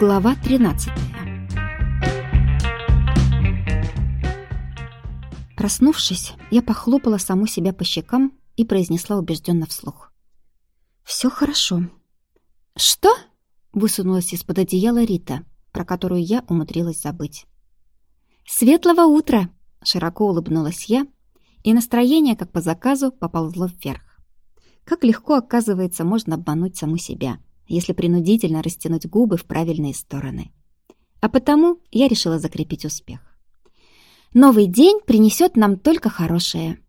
Глава 13 Проснувшись, я похлопала саму себя по щекам и произнесла убежденно вслух. «Все хорошо». «Что?» — высунулась из-под одеяла Рита, про которую я умудрилась забыть. «Светлого утра!» — широко улыбнулась я, и настроение, как по заказу, поползло вверх. Как легко, оказывается, можно обмануть саму себя — если принудительно растянуть губы в правильные стороны. А потому я решила закрепить успех. «Новый день принесет нам только хорошее».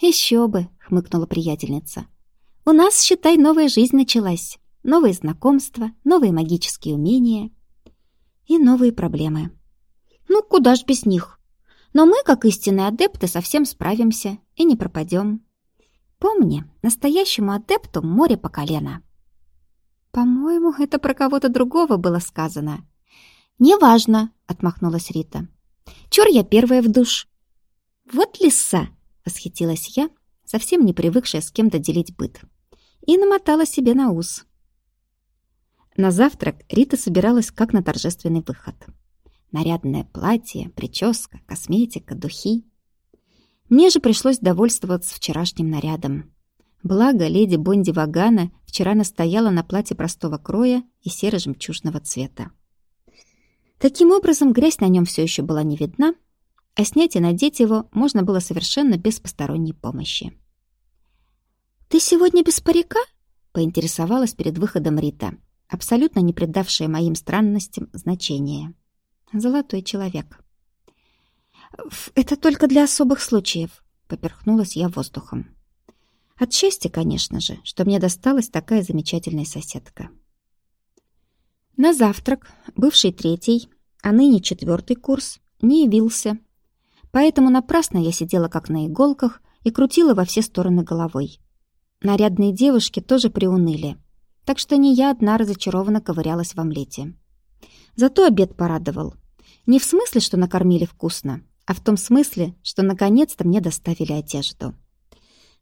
«Еще бы», — хмыкнула приятельница. «У нас, считай, новая жизнь началась. Новые знакомства, новые магические умения и новые проблемы. Ну, куда ж без них? Но мы, как истинные адепты, совсем справимся и не пропадем. Помни, настоящему адепту море по колено». «По-моему, это про кого-то другого было сказано». «Неважно», — отмахнулась Рита. «Чур я первая в душ». «Вот лиса!» — восхитилась я, совсем не привыкшая с кем-то делить быт. И намотала себе на ус. На завтрак Рита собиралась как на торжественный выход. Нарядное платье, прическа, косметика, духи. Мне же пришлось довольствоваться вчерашним нарядом. Благо, леди Бонди Вагана вчера настояла на платье простого кроя и серо-жемчужного цвета. Таким образом, грязь на нем все еще была не видна, а снять и надеть его можно было совершенно без посторонней помощи. «Ты сегодня без парика?» — поинтересовалась перед выходом Рита, абсолютно не придавшая моим странностям значения. «Золотой человек». «Это только для особых случаев», — поперхнулась я воздухом. От счастья, конечно же, что мне досталась такая замечательная соседка. На завтрак бывший третий, а ныне четвертый курс, не явился. Поэтому напрасно я сидела как на иголках и крутила во все стороны головой. Нарядные девушки тоже приуныли, так что не я одна разочарованно ковырялась в омлете. Зато обед порадовал. Не в смысле, что накормили вкусно, а в том смысле, что наконец-то мне доставили одежду.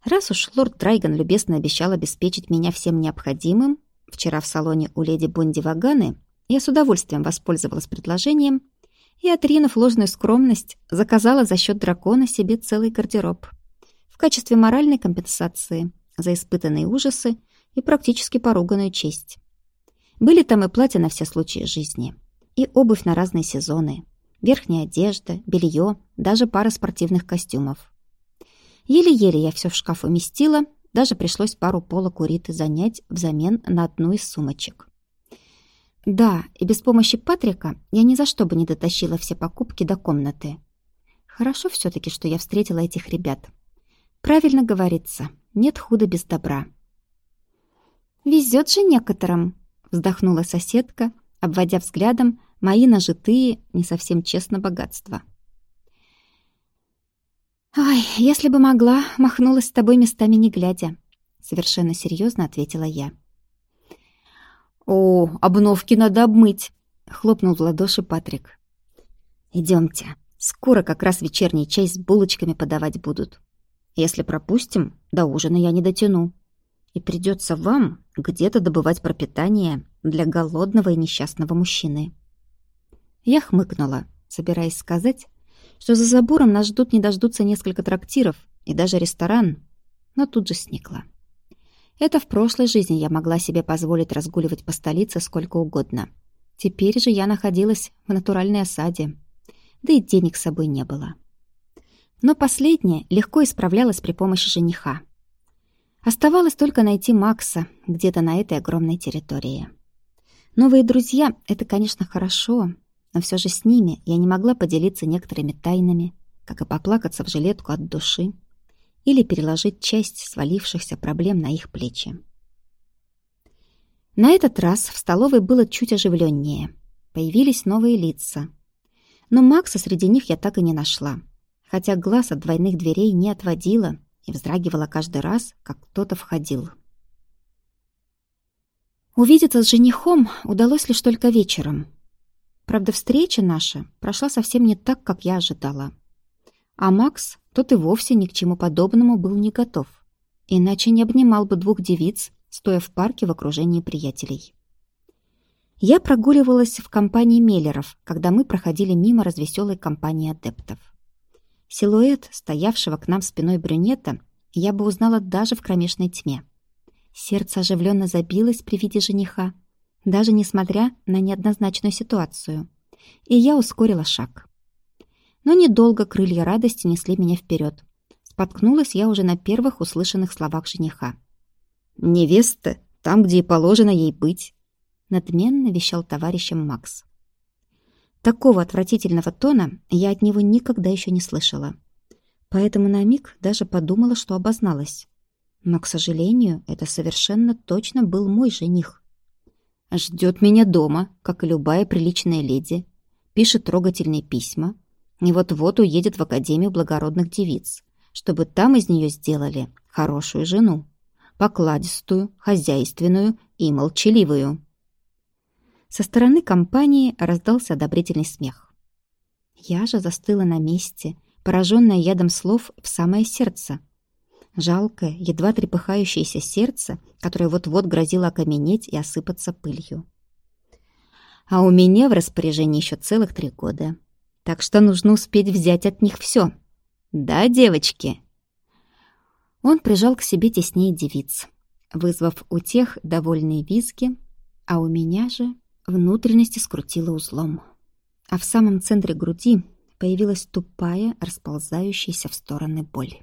Раз уж лорд Драйган любезно обещал обеспечить меня всем необходимым, вчера в салоне у леди Бонди Ваганы я с удовольствием воспользовалась предложением и, отринув ложную скромность, заказала за счет дракона себе целый гардероб в качестве моральной компенсации за испытанные ужасы и практически поруганную честь. Были там и платья на все случаи жизни, и обувь на разные сезоны, верхняя одежда, белье, даже пара спортивных костюмов. Еле-еле я все в шкаф уместила, даже пришлось пару полок у Риты занять взамен на одну из сумочек. Да, и без помощи Патрика я ни за что бы не дотащила все покупки до комнаты. Хорошо все таки что я встретила этих ребят. Правильно говорится, нет худа без добра. «Везет же некоторым», — вздохнула соседка, обводя взглядом мои нажитые, не совсем честно, богатства. «Ай, если бы могла, махнулась с тобой местами не глядя», — совершенно серьезно ответила я. «О, обновки надо обмыть», — хлопнул в ладоши Патрик. Идемте, скоро как раз вечерний чай с булочками подавать будут. Если пропустим, до ужина я не дотяну. И придется вам где-то добывать пропитание для голодного и несчастного мужчины». Я хмыкнула, собираясь сказать, что за забором нас ждут не дождутся несколько трактиров и даже ресторан, но тут же сникла. Это в прошлой жизни я могла себе позволить разгуливать по столице сколько угодно. Теперь же я находилась в натуральной осаде, да и денег с собой не было. Но последнее легко исправлялось при помощи жениха. Оставалось только найти Макса где-то на этой огромной территории. Новые друзья — это, конечно, хорошо, но все же с ними я не могла поделиться некоторыми тайнами, как и поплакаться в жилетку от души или переложить часть свалившихся проблем на их плечи. На этот раз в столовой было чуть оживленнее. Появились новые лица. Но Макса среди них я так и не нашла, хотя глаз от двойных дверей не отводила и вздрагивала каждый раз, как кто-то входил. Увидеться с женихом удалось лишь только вечером, Правда, встреча наша прошла совсем не так, как я ожидала. А Макс, тот и вовсе ни к чему подобному был не готов. Иначе не обнимал бы двух девиц, стоя в парке в окружении приятелей. Я прогуливалась в компании Меллеров, когда мы проходили мимо развеселой компании адептов. Силуэт, стоявшего к нам спиной брюнета, я бы узнала даже в кромешной тьме. Сердце оживленно забилось при виде жениха, даже несмотря на неоднозначную ситуацию, и я ускорила шаг. Но недолго крылья радости несли меня вперед. Споткнулась я уже на первых услышанных словах жениха. «Невеста там, где и положено ей быть», — надменно вещал товарищем Макс. Такого отвратительного тона я от него никогда еще не слышала. Поэтому на миг даже подумала, что обозналась. Но, к сожалению, это совершенно точно был мой жених. Ждет меня дома, как и любая приличная леди. Пишет трогательные письма. И вот-вот уедет в Академию благородных девиц, чтобы там из нее сделали хорошую жену. Покладистую, хозяйственную и молчаливую. Со стороны компании раздался одобрительный смех. Я же застыла на месте, пораженная ядом слов в самое сердце. Жалкое, едва трепыхающееся сердце, которое вот-вот грозило окаменеть и осыпаться пылью. А у меня в распоряжении еще целых три года. Так что нужно успеть взять от них все. Да, девочки?» Он прижал к себе теснее девиц, вызвав у тех довольные визги, а у меня же Внутренности скрутило узлом. А в самом центре груди появилась тупая, расползающаяся в стороны боль.